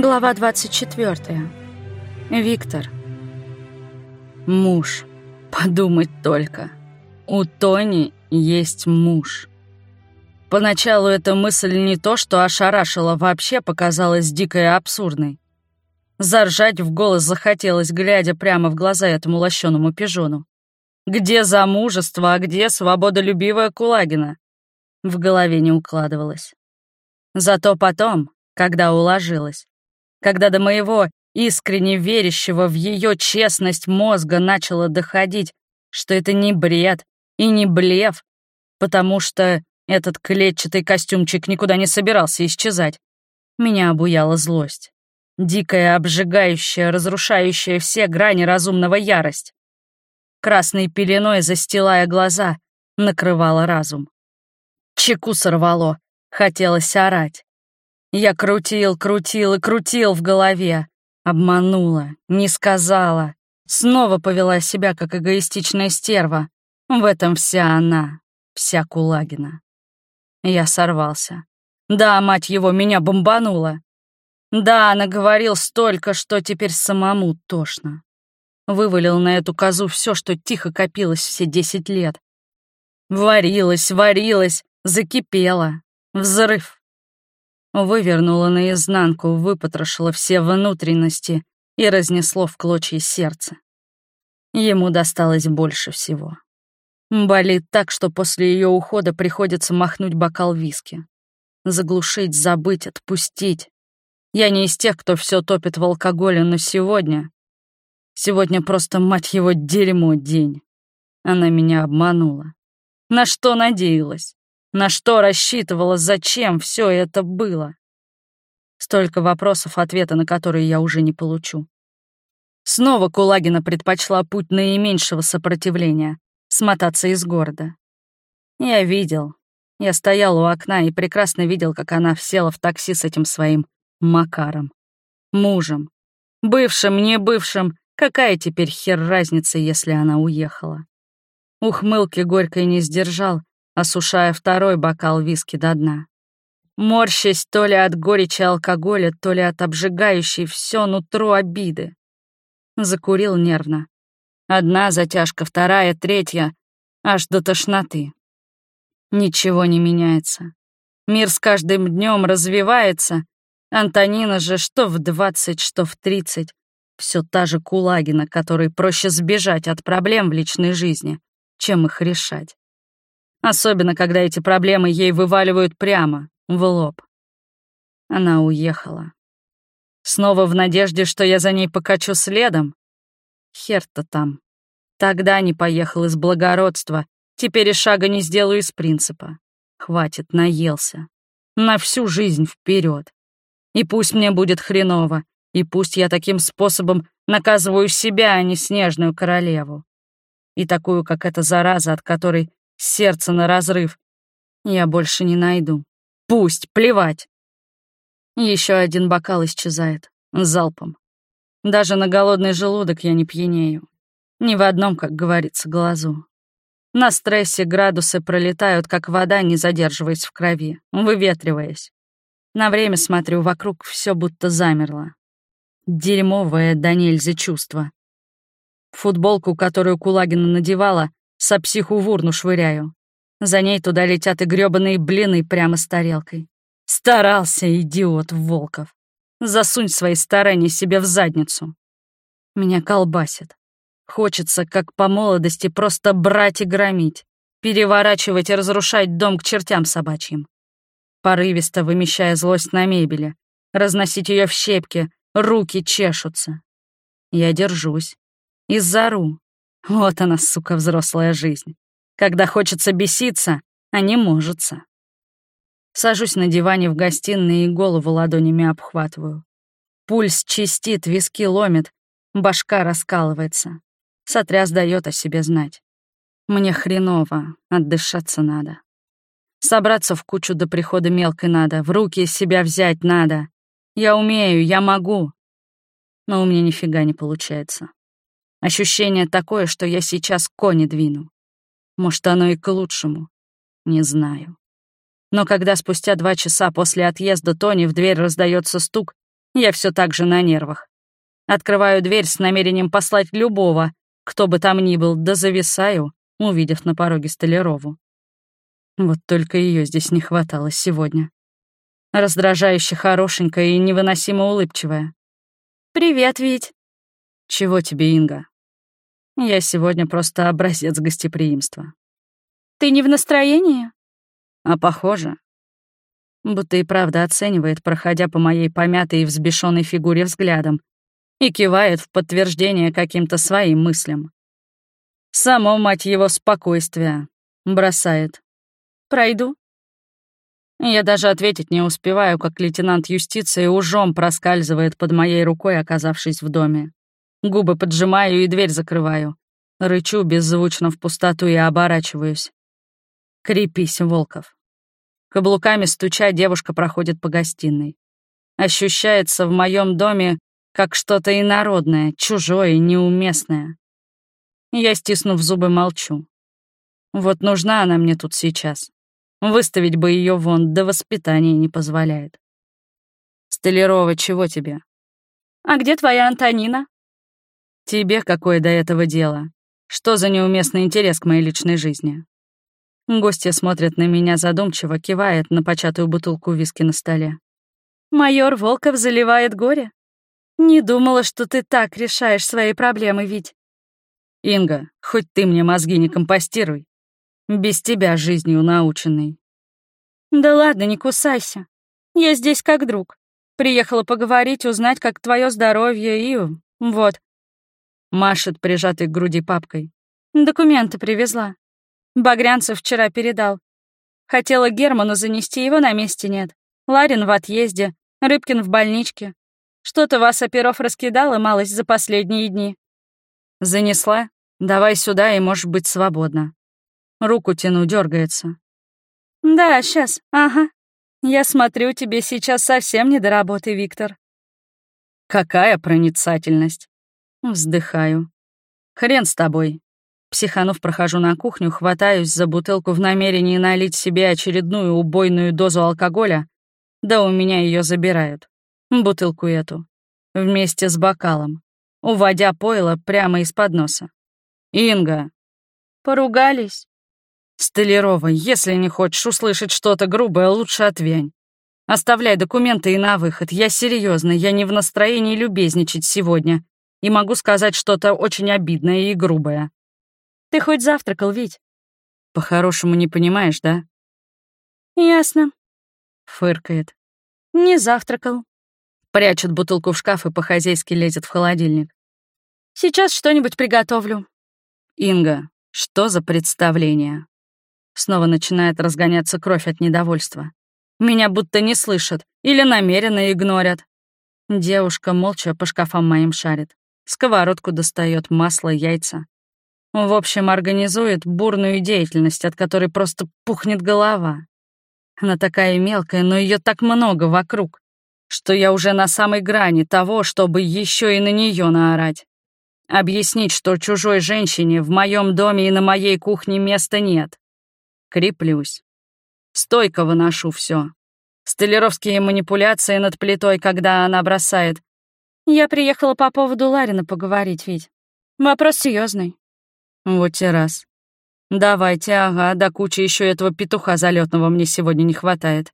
Глава 24. Виктор. Муж. Подумать только. У Тони есть муж. Поначалу эта мысль не то, что ошарашила, вообще показалась дикой и абсурдной. Заржать в голос захотелось, глядя прямо в глаза этому лощеному пижону. Где замужество, а где свободолюбивая Кулагина? В голове не укладывалось. Зато потом, когда уложилась, когда до моего искренне верящего в ее честность мозга начало доходить, что это не бред и не блеф, потому что этот клетчатый костюмчик никуда не собирался исчезать. Меня обуяла злость. Дикая, обжигающая, разрушающая все грани разумного ярость. Красной пеленой, застилая глаза, накрывала разум. Чеку сорвало, хотелось орать. Я крутил, крутил и крутил в голове. Обманула, не сказала. Снова повела себя, как эгоистичная стерва. В этом вся она, вся Кулагина. Я сорвался. Да, мать его, меня бомбанула. Да, наговорил столько, что теперь самому тошно. Вывалил на эту козу все, что тихо копилось все десять лет. Варилась, варилась, закипела. Взрыв вывернула наизнанку, выпотрошила все внутренности и разнесло в клочья сердце. Ему досталось больше всего. Болит так, что после ее ухода приходится махнуть бокал виски. Заглушить, забыть, отпустить. Я не из тех, кто все топит в алкоголе, но сегодня... Сегодня просто, мать его, дерьмо день. Она меня обманула. На что надеялась? На что рассчитывала, зачем все это было? Столько вопросов, ответа на которые я уже не получу. Снова Кулагина предпочла путь наименьшего сопротивления — смотаться из города. Я видел. Я стоял у окна и прекрасно видел, как она села в такси с этим своим Макаром. Мужем. Бывшим, не бывшим, какая теперь хер разница, если она уехала? Ухмылки горькой не сдержал, осушая второй бокал виски до дна. Морщась то ли от горечи алкоголя, то ли от обжигающей все нутро обиды. Закурил нервно. Одна затяжка, вторая, третья, аж до тошноты. Ничего не меняется. Мир с каждым днем развивается. Антонина же что в двадцать, что в тридцать. Все та же Кулагина, которой проще сбежать от проблем в личной жизни, чем их решать. Особенно, когда эти проблемы ей вываливают прямо, в лоб. Она уехала. Снова в надежде, что я за ней покачу следом? Хер-то там. Тогда не поехал из благородства, теперь и шага не сделаю из принципа. Хватит, наелся. На всю жизнь вперед. И пусть мне будет хреново, и пусть я таким способом наказываю себя, а не снежную королеву. И такую, как эта зараза, от которой сердце на разрыв. Я больше не найду. Пусть, плевать. Еще один бокал исчезает. Залпом. Даже на голодный желудок я не пьянею. Ни в одном, как говорится, глазу. На стрессе градусы пролетают, как вода, не задерживаясь в крови, выветриваясь. На время смотрю вокруг, все будто замерло. Дерьмовое до нельзя чувство. Футболку, которую Кулагина надевала, Сапсиху в урну швыряю. За ней туда летят и грёбаные блины прямо с тарелкой. Старался, идиот Волков. Засунь свои старания себе в задницу. Меня колбасит. Хочется, как по молодости, просто брать и громить, переворачивать и разрушать дом к чертям собачьим. Порывисто вымещая злость на мебели, разносить ее в щепки, руки чешутся. Я держусь. И зару, вот она, сука, взрослая жизнь. Когда хочется беситься, а не можется. Сажусь на диване в гостиной и голову ладонями обхватываю. Пульс чистит, виски ломит, башка раскалывается. Сотряс дает о себе знать. Мне хреново, отдышаться надо. Собраться в кучу до прихода мелкой надо, в руки себя взять надо. Я умею, я могу. Но у меня нифига не получается. Ощущение такое, что я сейчас кони двину. Может, оно и к лучшему. Не знаю. Но когда спустя два часа после отъезда Тони в дверь раздается стук, Я все так же на нервах. Открываю дверь с намерением послать любого, кто бы там ни был, да зависаю, увидев на пороге Столярову. Вот только ее здесь не хватало сегодня. Раздражающе хорошенькая и невыносимо улыбчивая. «Привет, Вить!» «Чего тебе, Инга?» «Я сегодня просто образец гостеприимства». «Ты не в настроении?» «А похоже». Будто и правда оценивает, проходя по моей помятой и взбешенной фигуре взглядом, и кивает в подтверждение каким-то своим мыслям. Само, мать его, спокойствие. Бросает. «Пройду?» Я даже ответить не успеваю, как лейтенант юстиции ужом проскальзывает под моей рукой, оказавшись в доме. Губы поджимаю и дверь закрываю. Рычу беззвучно в пустоту и оборачиваюсь. Крепись, Волков. Каблуками стуча, девушка проходит по гостиной. Ощущается в моем доме как что-то инородное, чужое, неуместное. Я, стиснув зубы, молчу. Вот нужна она мне тут сейчас. Выставить бы ее вон, да воспитание не позволяет. Столярова, чего тебе? А где твоя Антонина? Тебе какое до этого дело? Что за неуместный интерес к моей личной жизни? Гостья смотрит на меня задумчиво, кивает на початую бутылку виски на столе. Майор Волков заливает горе? Не думала, что ты так решаешь свои проблемы, ведь. Инга, хоть ты мне мозги не компостируй. Без тебя жизнью наученный. Да ладно, не кусайся. Я здесь как друг. Приехала поговорить, узнать, как твое здоровье и... вот. Машет прижатой к груди папкой. Документы привезла. Багрянцев вчера передал. Хотела Герману занести, его на месте нет. Ларин в отъезде, Рыбкин в больничке. Что-то вас, оперов, раскидало малость за последние дни. Занесла? Давай сюда, и можешь быть свободна. Руку тяну, дергается. Да, сейчас, ага. Я смотрю, тебе сейчас совсем не до работы, Виктор. Какая проницательность. Вздыхаю. Хрен с тобой. Психанув, прохожу на кухню, хватаюсь за бутылку в намерении налить себе очередную убойную дозу алкоголя, да у меня ее забирают. Бутылку эту. Вместе с бокалом. Уводя пойло прямо из-под носа. «Инга!» «Поругались?» «Столярова, если не хочешь услышать что-то грубое, лучше отвянь. Оставляй документы и на выход. Я серьезно, я не в настроении любезничать сегодня. И могу сказать что-то очень обидное и грубое. Ты хоть завтракал, Вить? По-хорошему не понимаешь, да? Ясно. Фыркает. Не завтракал. Прячет бутылку в шкаф и по-хозяйски лезет в холодильник. Сейчас что-нибудь приготовлю. Инга, что за представление? Снова начинает разгоняться кровь от недовольства. Меня будто не слышат или намеренно игнорят. Девушка молча по шкафам моим шарит. Сковородку достает, масло, яйца. В общем, организует бурную деятельность, от которой просто пухнет голова. Она такая мелкая, но ее так много вокруг, что я уже на самой грани того, чтобы еще и на нее наорать. Объяснить, что чужой женщине в моем доме и на моей кухне места нет. Креплюсь. Стойко выношу все. Столеровские манипуляции над плитой, когда она бросает. Я приехала по поводу Ларина поговорить, ведь. Вопрос серьезный. Вот и раз. Давайте, ага, до кучи еще этого петуха залетного мне сегодня не хватает.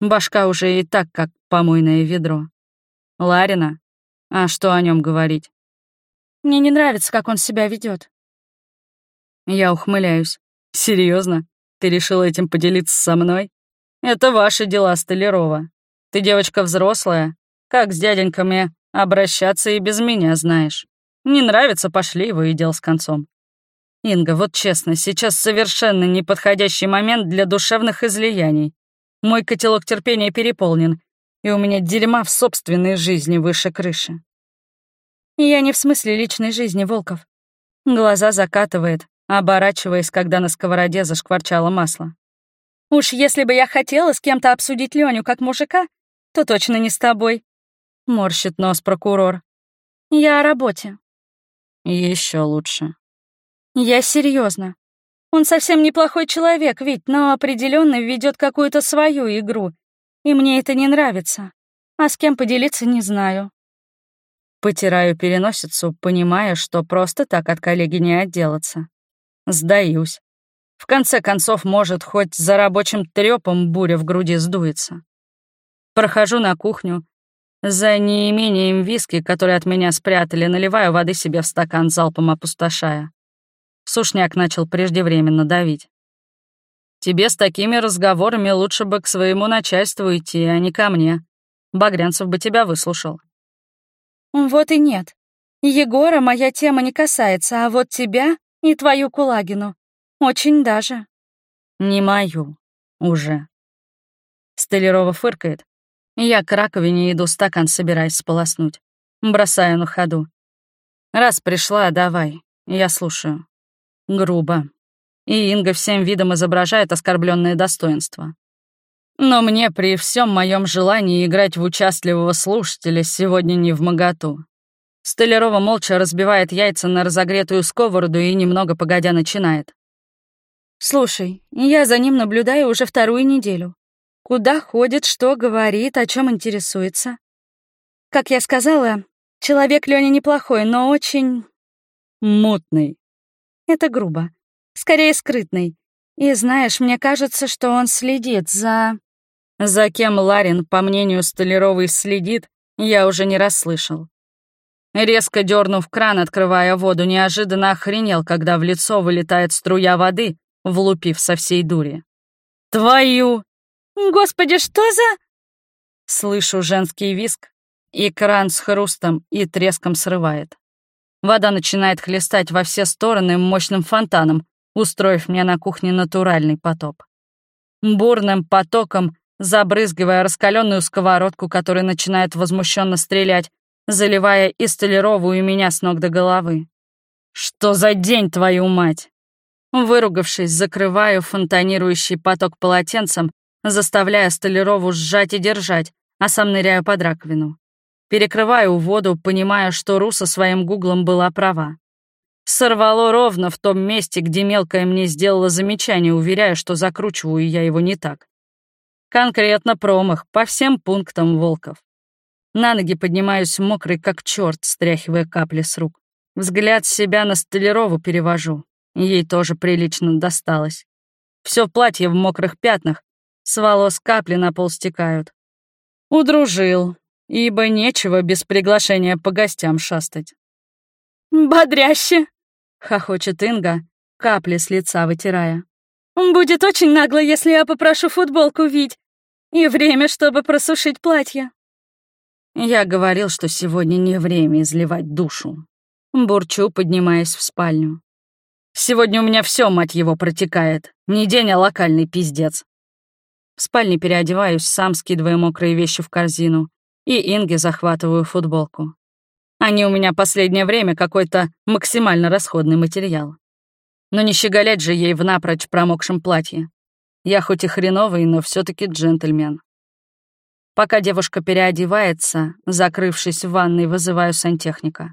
Башка уже и так, как помойное ведро. Ларина? А что о нем говорить? Мне не нравится, как он себя ведет. Я ухмыляюсь. Серьезно? Ты решила этим поделиться со мной? Это ваши дела, Столярова. Ты девочка взрослая. Как с дяденьками обращаться и без меня знаешь. Не нравится, пошли его и дел с концом. Инга, вот честно, сейчас совершенно неподходящий момент для душевных излияний. Мой котелок терпения переполнен, и у меня дерьма в собственной жизни выше крыши. Я не в смысле личной жизни, Волков. Глаза закатывает, оборачиваясь, когда на сковороде зашкварчало масло. «Уж если бы я хотела с кем-то обсудить Леню как мужика, то точно не с тобой», — морщит нос прокурор. «Я о работе». Еще лучше. «Я серьезно. Он совсем неплохой человек, ведь, но определенно ведет какую-то свою игру, и мне это не нравится. а с кем поделиться не знаю. Потираю переносицу, понимая, что просто так от коллеги не отделаться. Сдаюсь. В конце концов, может, хоть за рабочим трёпом буря в груди сдуется. Прохожу на кухню. За неимением виски, который от меня спрятали, наливаю воды себе в стакан, залпом опустошая. Сушняк начал преждевременно давить. «Тебе с такими разговорами лучше бы к своему начальству идти, а не ко мне. Багрянцев бы тебя выслушал». «Вот и нет. Егора моя тема не касается, а вот тебя и твою Кулагину. Очень даже». «Не мою. Уже». Столярова фыркает. Я к раковине иду, стакан собираюсь сполоснуть. Бросаю на ходу. «Раз пришла, давай. Я слушаю». Грубо. И Инга всем видом изображает оскорбленное достоинство. Но мне при всем моем желании играть в участливого слушателя сегодня не в моготу. Столярова молча разбивает яйца на разогретую сковороду и немного погодя начинает. «Слушай, я за ним наблюдаю уже вторую неделю. Куда ходит, что говорит, о чем интересуется. Как я сказала, человек Лёня неплохой, но очень... Мутный. Это грубо. Скорее, скрытный. И знаешь, мне кажется, что он следит за... За кем Ларин, по мнению Столяровой, следит, я уже не расслышал. Резко дернув кран, открывая воду, неожиданно охренел, когда в лицо вылетает струя воды, влупив со всей дури. «Твою!» «Господи, что за...» Слышу женский виск, и кран с хрустом и треском срывает. Вода начинает хлестать во все стороны мощным фонтаном, устроив мне на кухне натуральный потоп. Бурным потоком, забрызгивая раскаленную сковородку, которая начинает возмущенно стрелять, заливая и столяровую меня с ног до головы. «Что за день, твою мать?» Выругавшись, закрываю фонтанирующий поток полотенцем, заставляя Столярову сжать и держать, а сам ныряю под раковину. Перекрываю воду, понимая, что Руса своим гуглом была права. Сорвало ровно в том месте, где мелкая мне сделала замечание, уверяя, что закручиваю я его не так. Конкретно промах, по всем пунктам Волков. На ноги поднимаюсь мокрый, как черт, стряхивая капли с рук. Взгляд себя на Столярову перевожу. Ей тоже прилично досталось. Все платье в мокрых пятнах, с волос капли на пол стекают. Удружил, ибо нечего без приглашения по гостям шастать. «Бодряще!» — хохочет Инга, капли с лица вытирая. «Будет очень нагло, если я попрошу футболку видеть. И время, чтобы просушить платье». Я говорил, что сегодня не время изливать душу. Бурчу, поднимаясь в спальню. Сегодня у меня все, мать его, протекает. Не день, а локальный пиздец. В спальне переодеваюсь, сам скидывая мокрые вещи в корзину. И Инге захватываю футболку. Они у меня последнее время какой-то максимально расходный материал. Но не щеголять же ей в напрочь промокшем платье. Я хоть и хреновый, но все таки джентльмен. Пока девушка переодевается, закрывшись в ванной, вызываю сантехника.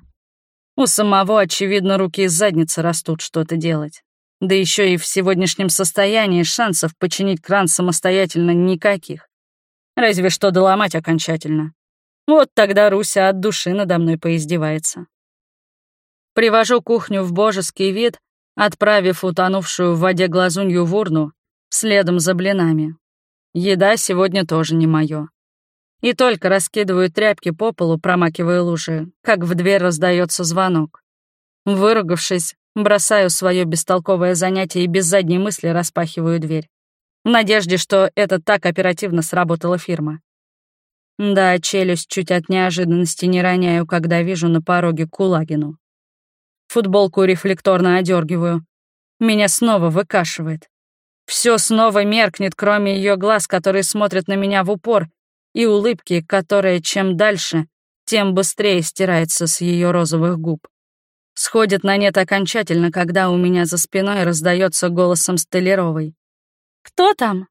У самого, очевидно, руки из задницы растут что-то делать. Да еще и в сегодняшнем состоянии шансов починить кран самостоятельно никаких. Разве что доломать окончательно. Вот тогда Руся от души надо мной поиздевается. Привожу кухню в божеский вид, отправив утонувшую в воде глазунью в урну, следом за блинами. Еда сегодня тоже не моё. И только раскидываю тряпки по полу, промакивая лужи, как в дверь раздается звонок. Выругавшись, бросаю свое бестолковое занятие и без задней мысли распахиваю дверь. В надежде, что это так оперативно сработала фирма. Да, челюсть чуть от неожиданности не роняю, когда вижу на пороге Кулагину. Футболку рефлекторно одергиваю. Меня снова выкашивает. Все снова меркнет, кроме ее глаз, которые смотрят на меня в упор, и улыбки, которая чем дальше, тем быстрее стирается с ее розовых губ. Сходит на нет окончательно, когда у меня за спиной раздается голосом Столяровой. «Кто там?»